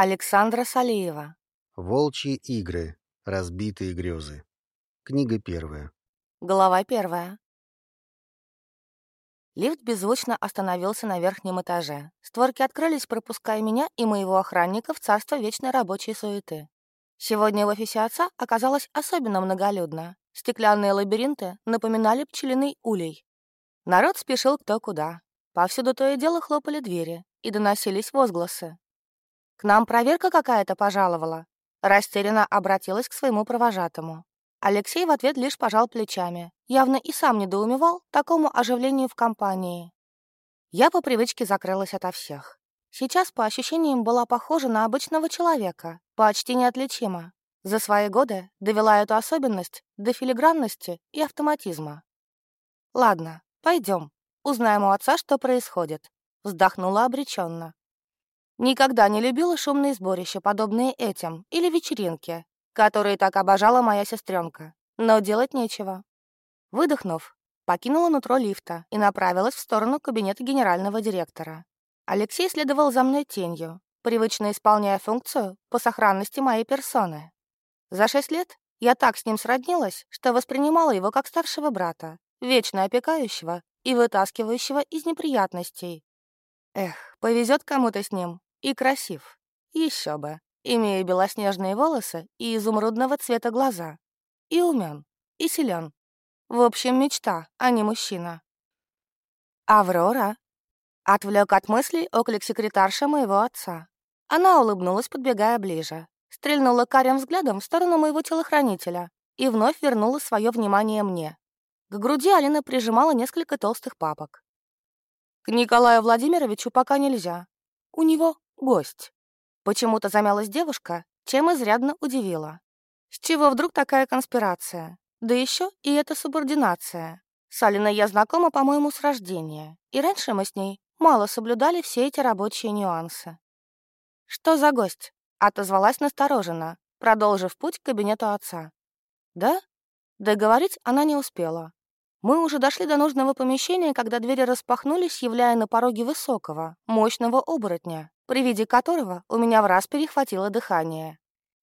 Александра Салиева. Волчьи игры. Разбитые грезы. Книга первая. Глава первая. Лифт беззвучно остановился на верхнем этаже. Створки открылись, пропуская меня и моего охранника в царство вечной рабочей суеты. Сегодня в офисе отца оказалось особенно многолюдно. Стеклянные лабиринты напоминали пчелиный улей. Народ спешил кто куда. Повсюду то и дело хлопали двери, и доносились возгласы. «К нам проверка какая-то пожаловала». Растерянно обратилась к своему провожатому. Алексей в ответ лишь пожал плечами. Явно и сам недоумевал такому оживлению в компании. Я по привычке закрылась ото всех. Сейчас, по ощущениям, была похожа на обычного человека, почти неотличима. За свои годы довела эту особенность до филигранности и автоматизма. «Ладно, пойдем, узнаем у отца, что происходит», — вздохнула обреченно. Никогда не любила шумные сборища, подобные этим, или вечеринки, которые так обожала моя сестренка. Но делать нечего. Выдохнув, покинула нутро лифта и направилась в сторону кабинета генерального директора. Алексей следовал за мной тенью, привычно исполняя функцию по сохранности моей персоны. За шесть лет я так с ним сроднилась, что воспринимала его как старшего брата, вечно опекающего и вытаскивающего из неприятностей. Эх, повезет кому-то с ним, и красив. Еще бы. Имея белоснежные волосы и изумрудного цвета глаза. И умен, и силен. В общем, мечта, а не мужчина. «Аврора!» Отвлек от мыслей оклик секретарша моего отца. Она улыбнулась, подбегая ближе. Стрельнула карим взглядом в сторону моего телохранителя и вновь вернула свое внимание мне. К груди Алина прижимала несколько толстых папок. «К Николаю Владимировичу пока нельзя. У него гость. Почему-то замялась девушка, чем изрядно удивила. С чего вдруг такая конспирация? Да еще и эта субординация. С Алиной я знакома, по-моему, с рождения, и раньше мы с ней мало соблюдали все эти рабочие нюансы. «Что за гость?» — отозвалась настороженно, продолжив путь к кабинету отца. «Да?» Договорить она не успела. Мы уже дошли до нужного помещения, когда двери распахнулись, являя на пороге высокого, мощного оборотня при виде которого у меня в раз перехватило дыхание.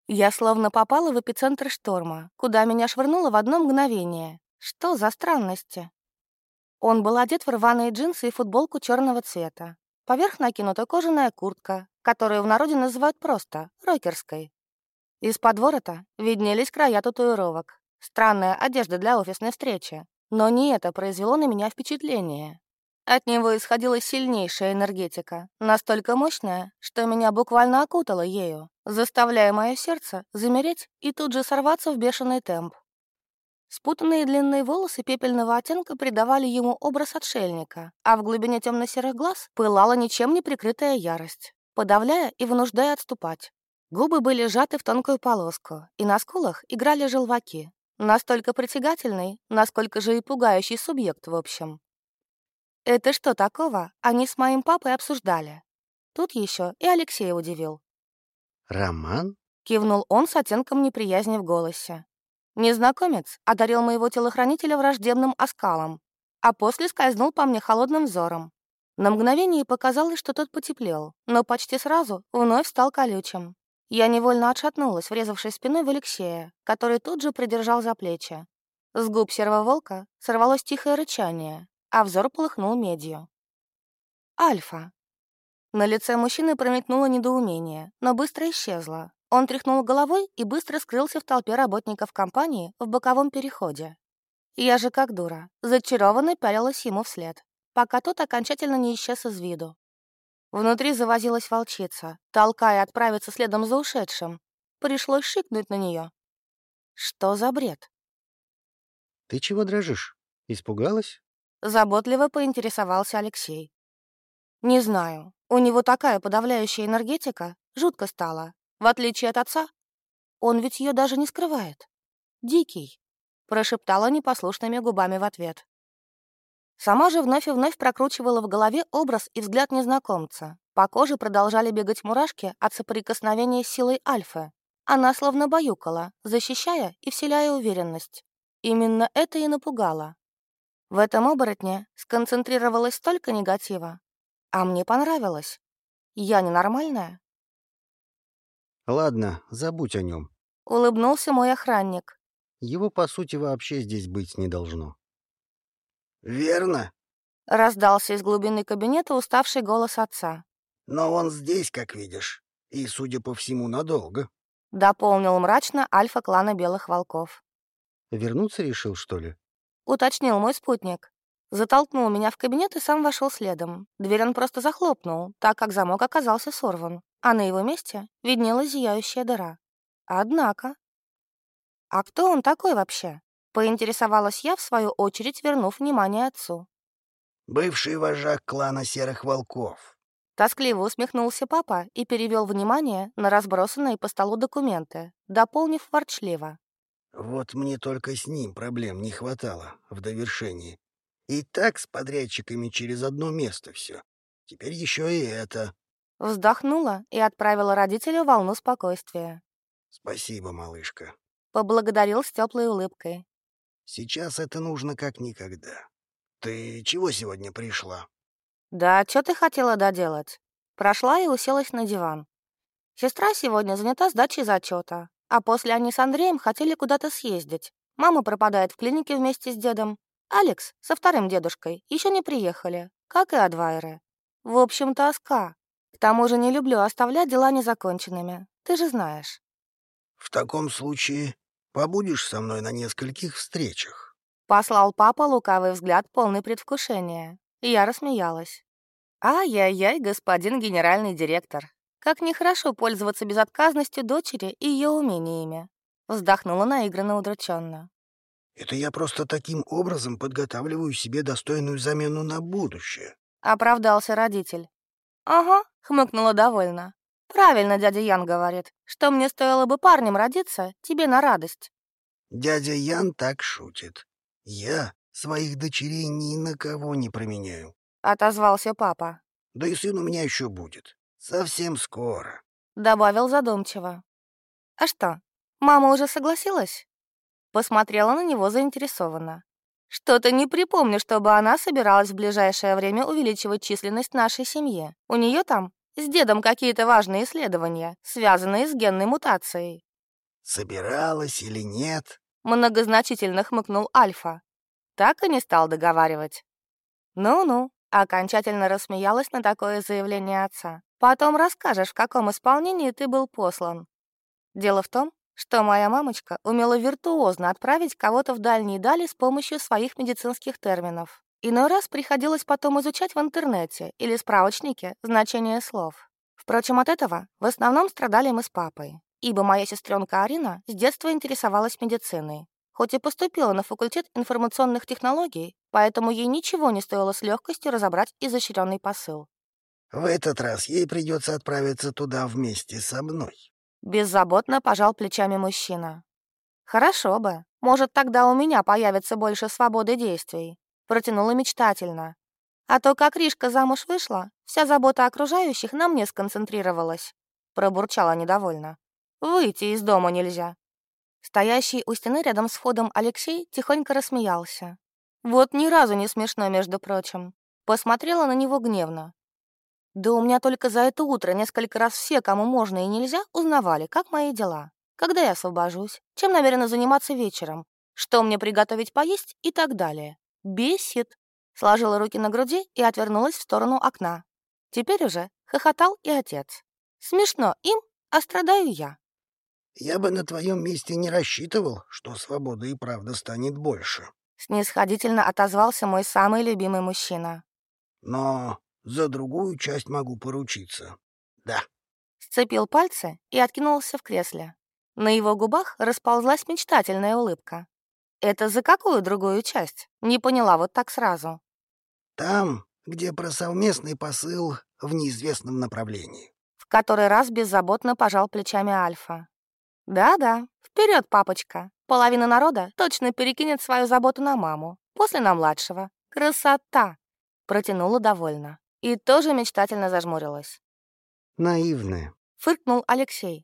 Я словно попала в эпицентр шторма, куда меня швырнуло в одно мгновение. Что за странности? Он был одет в рваные джинсы и футболку черного цвета. Поверх накинута кожаная куртка, которую в народе называют просто рокерской. Из-под ворота виднелись края татуировок. Странная одежда для офисной встречи. Но не это произвело на меня впечатление. От него исходила сильнейшая энергетика, настолько мощная, что меня буквально окутало ею, заставляя мое сердце замереть и тут же сорваться в бешеный темп. Спутанные длинные волосы пепельного оттенка придавали ему образ отшельника, а в глубине темно-серых глаз пылала ничем не прикрытая ярость, подавляя и вынуждая отступать. Губы были сжаты в тонкую полоску, и на скулах играли желваки. Настолько притягательный, насколько же и пугающий субъект в общем. Это что такого они с моим папой обсуждали? Тут еще и Алексей удивил. «Роман?» — кивнул он с оттенком неприязни в голосе. Незнакомец одарил моего телохранителя враждебным оскалом, а после скользнул по мне холодным взором. На мгновение показалось, что тот потеплел, но почти сразу вновь стал колючим. Я невольно отшатнулась, врезавшись спиной в Алексея, который тут же придержал за плечи. С губ серого волка сорвалось тихое рычание, а взор полыхнул медью. «Альфа». На лице мужчины промелькнуло недоумение, но быстро исчезло. Он тряхнул головой и быстро скрылся в толпе работников компании в боковом переходе. Я же как дура, зачарованно пялилась ему вслед, пока тот окончательно не исчез из виду. Внутри завозилась волчица, толкая отправиться следом за ушедшим. Пришлось шикнуть на нее. Что за бред? «Ты чего дрожишь? Испугалась?» Заботливо поинтересовался Алексей. «Не знаю. У него такая подавляющая энергетика. Жутко стало. В отличие от отца. Он ведь ее даже не скрывает. Дикий», — прошептала непослушными губами в ответ. Сама же вновь и вновь прокручивала в голове образ и взгляд незнакомца. По коже продолжали бегать мурашки от соприкосновения с силой Альфы. Она словно баюкала, защищая и вселяя уверенность. Именно это и напугало. В этом оборотне сконцентрировалось столько негатива. А мне понравилось. Я ненормальная? Ладно, забудь о нем. Улыбнулся мой охранник. Его, по сути, вообще здесь быть не должно. Верно, Раздался из глубины кабинета уставший голос отца. но он здесь, как видишь, и, судя по всему, надолго. Дополнил мрачно альфа клана Белых Волков. Вернуться решил, что ли? Уточнил мой спутник. Затолкнул меня в кабинет и сам вошел следом. Дверь он просто захлопнул, так как замок оказался сорван, а на его месте виднелась зияющая дыра. Однако... «А кто он такой вообще?» — поинтересовалась я, в свою очередь, вернув внимание отцу. Бывший вожак клана Серых Волков. Тоскливо усмехнулся папа и перевел внимание на разбросанные по столу документы, дополнив ворчливо. Вот мне только с ним проблем не хватало в довершении. И так с подрядчиками через одно место все. Теперь еще и это. Вздохнула и отправила родителю волну спокойствия. Спасибо, малышка. Поблагодарил с теплой улыбкой. Сейчас это нужно как никогда. Ты чего сегодня пришла? «Да, что ты хотела доделать?» Прошла и уселась на диван. Сестра сегодня занята сдачей зачета, а после они с Андреем хотели куда-то съездить. Мама пропадает в клинике вместе с дедом. Алекс со вторым дедушкой еще не приехали, как и Адвайры. В общем, тоска. К тому же не люблю оставлять дела незаконченными. Ты же знаешь. В таком случае побудешь со мной на нескольких встречах. Послал папа лукавый взгляд, полный предвкушения. Я рассмеялась. Ай-яй-яй, господин генеральный директор. Как нехорошо пользоваться безотказностью дочери и ее умениями. Вздохнула наигранно удрученно. Это я просто таким образом подготавливаю себе достойную замену на будущее. Оправдался родитель. Ага, хмыкнула довольно. Правильно дядя Ян говорит, что мне стоило бы парнем родиться, тебе на радость. Дядя Ян так шутит. Я своих дочерей ни на кого не променяю. Отозвался папа. Да и сын у меня еще будет. Совсем скоро. Добавил задумчиво. А что, мама уже согласилась? Посмотрела на него заинтересованно. Что-то не припомню, чтобы она собиралась в ближайшее время увеличивать численность нашей семьи. У нее там с дедом какие-то важные исследования, связанные с генной мутацией. Собиралась или нет? Многозначительно хмыкнул Альфа. Так и не стал договаривать. Ну-ну, окончательно рассмеялась на такое заявление отца. Потом расскажешь, в каком исполнении ты был послан. Дело в том, что моя мамочка умела виртуозно отправить кого-то в дальние дали с помощью своих медицинских терминов. Иной раз приходилось потом изучать в интернете или справочнике значение слов. Впрочем, от этого в основном страдали мы с папой, ибо моя сестренка Арина с детства интересовалась медициной, хоть и поступила на факультет информационных технологий, поэтому ей ничего не стоило с легкостью разобрать изощренный посыл. В этот раз ей придется отправиться туда вместе со мной. Беззаботно пожал плечами мужчина. «Хорошо бы. Может, тогда у меня появится больше свободы действий», — протянула мечтательно. «А то, как Ришка замуж вышла, вся забота окружающих на мне сконцентрировалась», — пробурчала недовольно. «Выйти из дома нельзя». Стоящий у стены рядом с входом Алексей тихонько рассмеялся. Вот ни разу не смешно, между прочим. Посмотрела на него гневно. Да у меня только за это утро несколько раз все, кому можно и нельзя, узнавали, как мои дела. Когда я освобожусь, чем намерена заниматься вечером, что мне приготовить поесть и так далее. Бесит. Сложила руки на груди и отвернулась в сторону окна. Теперь уже хохотал и отец. Смешно им, а страдаю я. Я бы на твоем месте не рассчитывал, что свободы и правда станет больше. Снисходительно отозвался мой самый любимый мужчина. Но за другую часть могу поручиться. Да. Сцепил пальцы и откинулся в кресле. На его губах расползлась мечтательная улыбка. «Это за какую другую часть?» Не поняла вот так сразу. Там, где про совместный посыл в неизвестном направлении. В который раз беззаботно пожал плечами Альфа. «Да-да, вперед, папочка. Половина народа точно перекинет свою заботу на маму, после на младшего. Красота!» Протянула довольно и тоже мечтательно зажмурилась. Наивная. Фыркнул Алексей.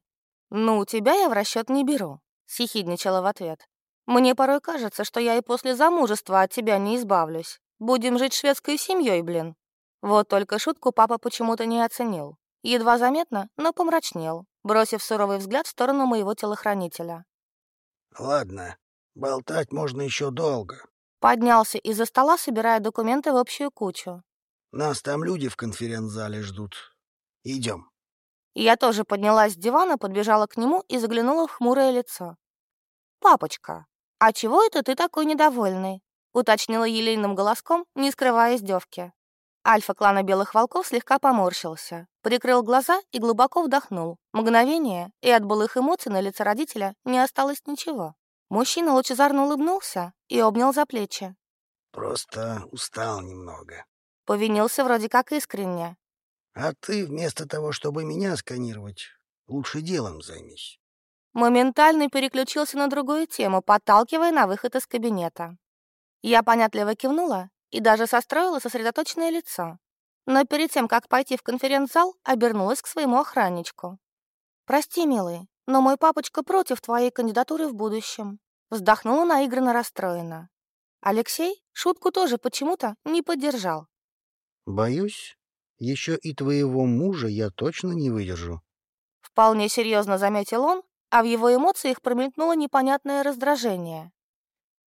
«Ну, тебя я в расчет не беру», — съехидничала в ответ. «Мне порой кажется, что я и после замужества от тебя не избавлюсь. Будем жить шведской семьей, блин». Вот только шутку папа почему-то не оценил. Едва заметно, но помрачнел. бросив суровый взгляд в сторону моего телохранителя. «Ладно, болтать можно еще долго». Поднялся из-за стола, собирая документы в общую кучу. «Нас там люди в конференц-зале ждут. Идем». Я тоже поднялась с дивана, подбежала к нему и заглянула в хмурое лицо. «Папочка, а чего это ты такой недовольный?» — уточнила елейным голоском, не скрывая издевки. Альфа клана Белых Волков слегка поморщился, прикрыл глаза и глубоко вдохнул. Мгновение, и от былых эмоций на лице родителя не осталось ничего. Мужчина лучезарно улыбнулся и обнял за плечи. «Просто устал немного». Повинился вроде как искренне. «А ты вместо того, чтобы меня сканировать, лучше делом займись». Моментально переключился на другую тему, подталкивая на выход из кабинета. Я понятливо кивнула и даже состроила сосредоточенное лицо. Но перед тем, как пойти в конференц-зал, обернулась к своему охранничку. «Прости, милый, но мой папочка против твоей кандидатуры в будущем». Вздохнула наигранно расстроена. Алексей шутку тоже почему-то не поддержал. Боюсь, еще и твоего мужа я точно не выдержу. Вполне серьезно заметил он, а в его эмоциях промелькнуло непонятное раздражение.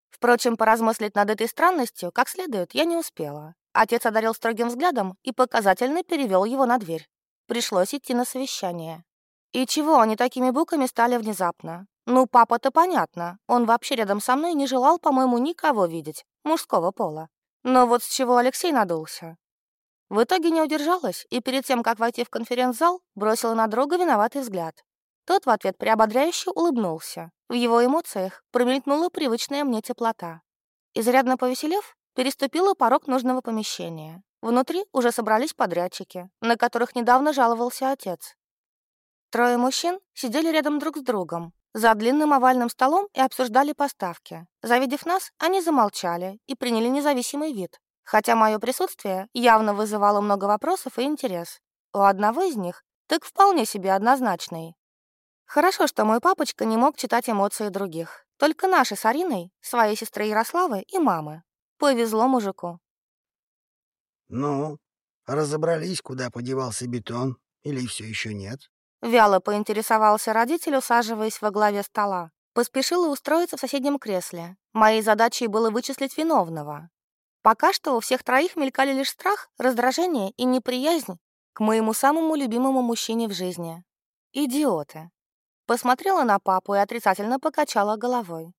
Впрочем, поразмыслить над этой странностью как следует я не успела. Отец одарил строгим взглядом и показательно перевел его на дверь. Пришлось идти на совещание. И чего они такими буками стали внезапно? Ну, папа-то понятно. Он вообще рядом со мной не желал, по-моему, никого видеть, мужского пола. Но вот с чего Алексей надулся? В итоге не удержалась и перед тем, как войти в конференц-зал, бросила на друга виноватый взгляд. Тот в ответ приободряюще улыбнулся. В его эмоциях промелькнула привычная мне теплота. Изрядно повеселев, переступила порог нужного помещения. Внутри уже собрались подрядчики, на которых недавно жаловался отец. Трое мужчин сидели рядом друг с другом, за длинным овальным столом и обсуждали поставки. Завидев нас, они замолчали и приняли независимый вид, хотя мое присутствие явно вызывало много вопросов и интерес. У одного из них так вполне себе однозначный. Хорошо, что мой папочка не мог читать эмоции других. Только наши с Ариной, своей сестры Ярославы и мамы. Повезло мужику. «Ну, разобрались, куда подевался бетон? Или все еще нет?» Вяло поинтересовался родитель, усаживаясь во главе стола. Поспешила устроиться в соседнем кресле. Моей задачей было вычислить виновного. Пока что у всех троих мелькали лишь страх, раздражение и неприязнь к моему самому любимому мужчине в жизни. Идиоты. Посмотрела на папу и отрицательно покачала головой.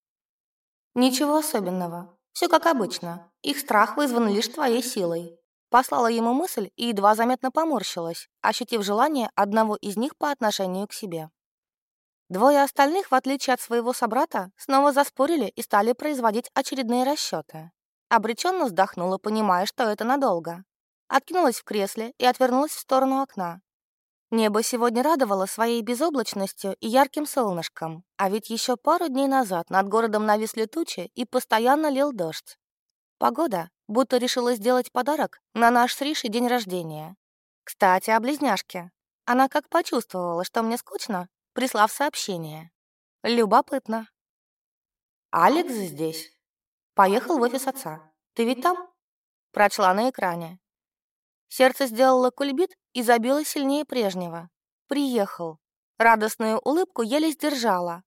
«Ничего особенного. Все как обычно. Их страх вызван лишь твоей силой». Послала ему мысль и едва заметно поморщилась, ощутив желание одного из них по отношению к себе. Двое остальных, в отличие от своего собрата, снова заспорили и стали производить очередные расчеты. Обреченно вздохнула, понимая, что это надолго. Откинулась в кресле и отвернулась в сторону окна, Небо сегодня радовало своей безоблачностью и ярким солнышком, а ведь еще пару дней назад над городом нависли тучи и постоянно лил дождь. Погода будто решила сделать подарок на наш с Ришей день рождения. Кстати, о близняшке. Она как почувствовала, что мне скучно, прислав сообщение. Любопытно. «Алекс здесь. Поехал в офис отца. Ты ведь там?» Прочла на экране. Сердце сделало кульбит и забилось сильнее прежнего. Приехал. Радостную улыбку еле сдержала.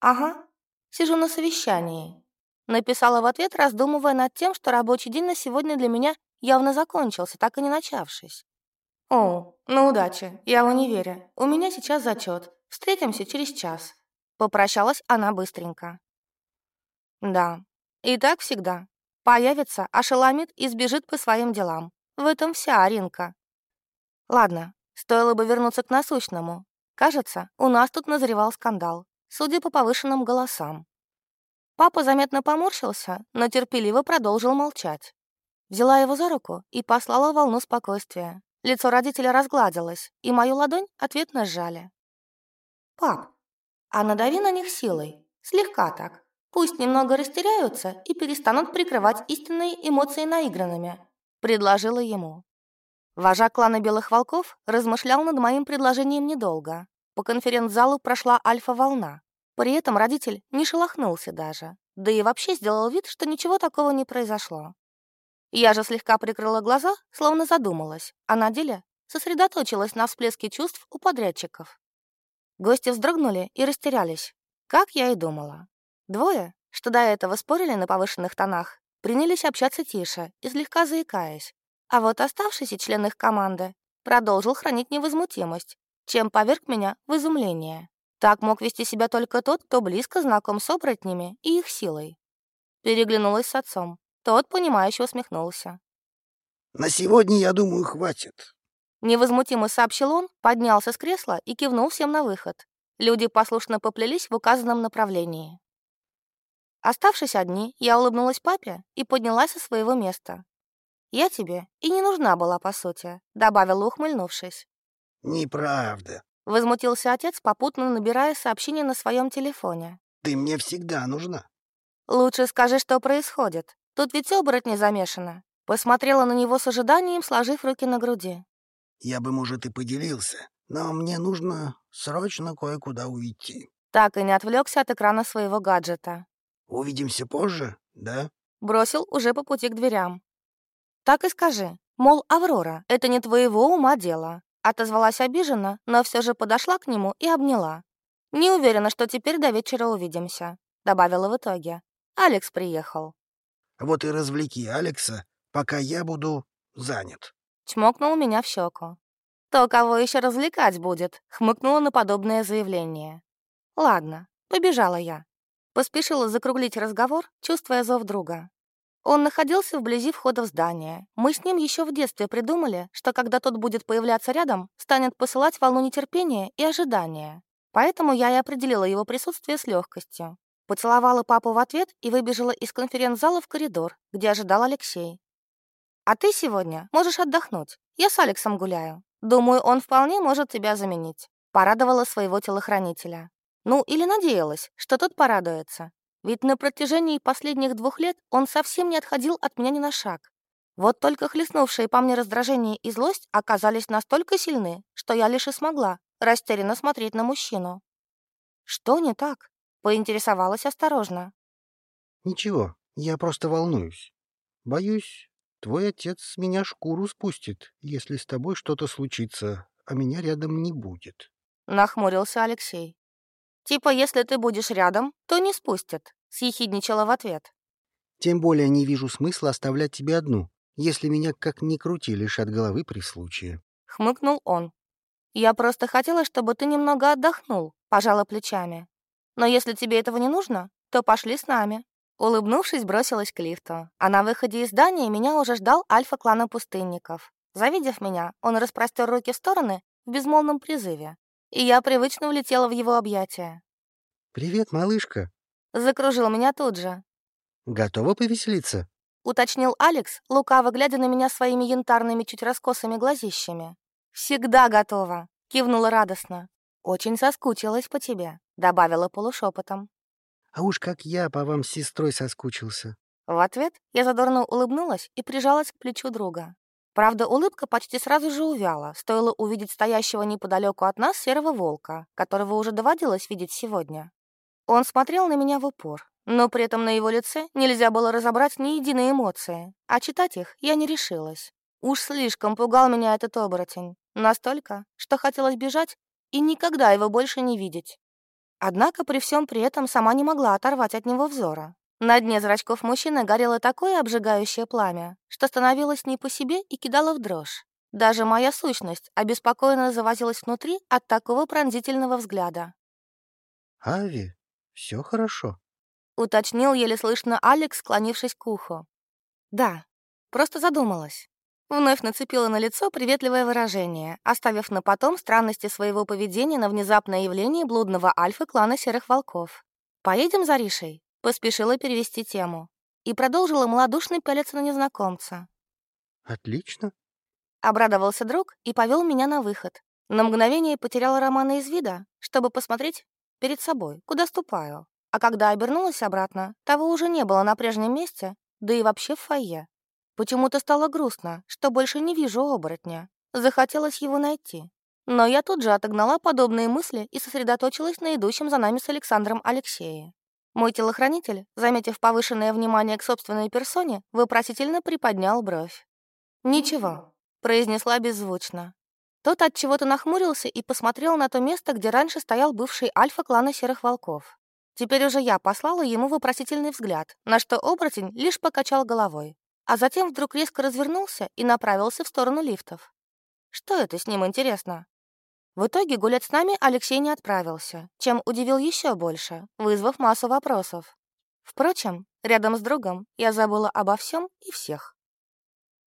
«Ага, сижу на совещании», — написала в ответ, раздумывая над тем, что рабочий день на сегодня для меня явно закончился, так и не начавшись. «О, ну удачи, я в универе. У меня сейчас зачет. Встретимся через час». Попрощалась она быстренько. Да, и так всегда. Появится, ошеломит и сбежит по своим делам. В этом вся Аринка. Ладно, стоило бы вернуться к насущному. Кажется, у нас тут назревал скандал, судя по повышенным голосам. Папа заметно поморщился, но терпеливо продолжил молчать. Взяла его за руку и послала волну спокойствия. Лицо родителя разгладилось, и мою ладонь ответно сжали. «Пап, а надави на них силой, слегка так. Пусть немного растеряются и перестанут прикрывать истинные эмоции наигранными, предложила ему. Вожак клана Белых Волков размышлял над моим предложением недолго. По конференц-залу прошла альфа-волна. При этом родитель не шелохнулся даже, да и вообще сделал вид, что ничего такого не произошло. Я же слегка прикрыла глаза, словно задумалась, а на деле сосредоточилась на всплеске чувств у подрядчиков. Гости вздрогнули и растерялись. Как я и думала. Двое, что до этого спорили на повышенных тонах, принялись общаться тише и слегка заикаясь. А вот оставшийся член их команды продолжил хранить невозмутимость, чем поверг меня в изумление. Так мог вести себя только тот, кто близко знаком с оборотнями и их силой. Переглянулась с отцом. Тот, понимающе усмехнулся. «На сегодня, я думаю, хватит». Невозмутимо сообщил он, поднялся с кресла и кивнул всем на выход. Люди послушно поплелись в указанном направлении. Оставшись одни, я улыбнулась папе и поднялась со своего места. «Я тебе и не нужна была, по сути», — добавила, ухмыльнувшись. «Неправда», — возмутился отец, попутно набирая сообщение на своем телефоне. «Ты мне всегда нужна». «Лучше скажи, что происходит. Тут ведь оборотни замешано». Посмотрела на него с ожиданием, сложив руки на груди. «Я бы, может, и поделился, но мне нужно срочно кое-куда уйти». Так и не отвлекся от экрана своего гаджета. «Увидимся позже, да?» Бросил уже по пути к дверям. «Так и скажи. Мол, Аврора, это не твоего ума дело». Отозвалась обиженно, но все же подошла к нему и обняла. «Не уверена, что теперь до вечера увидимся», — добавила в итоге. Алекс приехал. «Вот и развлеки Алекса, пока я буду занят». Чмокнул меня в щеку. «То, кого еще развлекать будет», — хмыкнула на подобное заявление. «Ладно, побежала я». Поспешила закруглить разговор, чувствуя зов друга. Он находился вблизи входа в здание. Мы с ним еще в детстве придумали, что когда тот будет появляться рядом, станет посылать волну нетерпения и ожидания. Поэтому я и определила его присутствие с легкостью. Поцеловала папу в ответ и выбежала из конференц-зала в коридор, где ожидал Алексей. «А ты сегодня можешь отдохнуть. Я с Алексом гуляю. Думаю, он вполне может тебя заменить», — порадовала своего телохранителя. Ну, или надеялась, что тот порадуется. Ведь на протяжении последних двух лет он совсем не отходил от меня ни на шаг. Вот только хлестнувшие по мне раздражение и злость оказались настолько сильны, что я лишь и смогла растерянно смотреть на мужчину. «Что не так?» — поинтересовалась осторожно. «Ничего, я просто волнуюсь. Боюсь, твой отец с меня шкуру спустит, если с тобой что-то случится, а меня рядом не будет». Нахмурился Алексей. «Типа, если ты будешь рядом, то не спустят», — съехидничала в ответ. «Тем более не вижу смысла оставлять тебе одну, если меня как ни крути лишат головы при случае». Хмыкнул он. «Я просто хотела, чтобы ты немного отдохнул», — пожала плечами. «Но если тебе этого не нужно, то пошли с нами». Улыбнувшись, бросилась к лифту. А на выходе из здания меня уже ждал альфа-клана пустынников. Завидев меня, он распростер руки в стороны в безмолвном призыве и я привычно влетела в его объятия. «Привет, малышка!» Закружил меня тут же. «Готова повеселиться?» Уточнил Алекс, лукаво глядя на меня своими янтарными, чуть раскосыми глазищами. «Всегда готова!» — кивнула радостно. «Очень соскучилась по тебе», — добавила полушепотом. «А уж как я по вам с сестрой соскучился!» В ответ я задорно улыбнулась и прижалась к плечу друга. Правда, улыбка почти сразу же увяла, стоило увидеть стоящего неподалеку от нас серого волка, которого уже доводилось видеть сегодня. Он смотрел на меня в упор, но при этом на его лице нельзя было разобрать ни единой эмоции, а читать их я не решилась. Уж слишком пугал меня этот оборотень, настолько, что хотелось бежать и никогда его больше не видеть. Однако при всем при этом сама не могла оторвать от него взора. На дне зрачков мужчины горело такое обжигающее пламя, что становилось не по себе и кидало в дрожь. Даже моя сущность обеспокоенно завозилась внутри от такого пронзительного взгляда. «Ави, все хорошо?» — уточнил еле слышно Алекс, склонившись к уху. «Да, просто задумалась». Вновь нацепила на лицо приветливое выражение, оставив на потом странности своего поведения на внезапное явление блудного альфа клана Серых Волков. «Поедем за Ришей?» Поспешила перевести тему и продолжила малодушно пялиться на незнакомца. «Отлично», — обрадовался друг и повел меня на выход. На мгновение потеряла Романа из вида, чтобы посмотреть перед собой, куда ступаю. А когда обернулась обратно, того уже не было на прежнем месте, да и вообще в фойе. Почему-то стало грустно, что больше не вижу оборотня. Захотелось его найти. Но я тут же отогнала подобные мысли и сосредоточилась на идущем за нами с Александром Алексее. Мой телохранитель, заметив повышенное внимание к собственной персоне, вопросительно приподнял бровь. «Ничего», — произнесла беззвучно. Тот от чего-то нахмурился и посмотрел на то место, где раньше стоял бывший альфа клана Серых Волков. Теперь уже я послала ему вопросительный взгляд, на что оборотень лишь покачал головой, а затем вдруг резко развернулся и направился в сторону лифтов. Что это с ним интересно? В итоге гулять с нами Алексей не отправился, чем удивил еще больше, вызвав массу вопросов. Впрочем, рядом с другом я забыла обо всем и всех.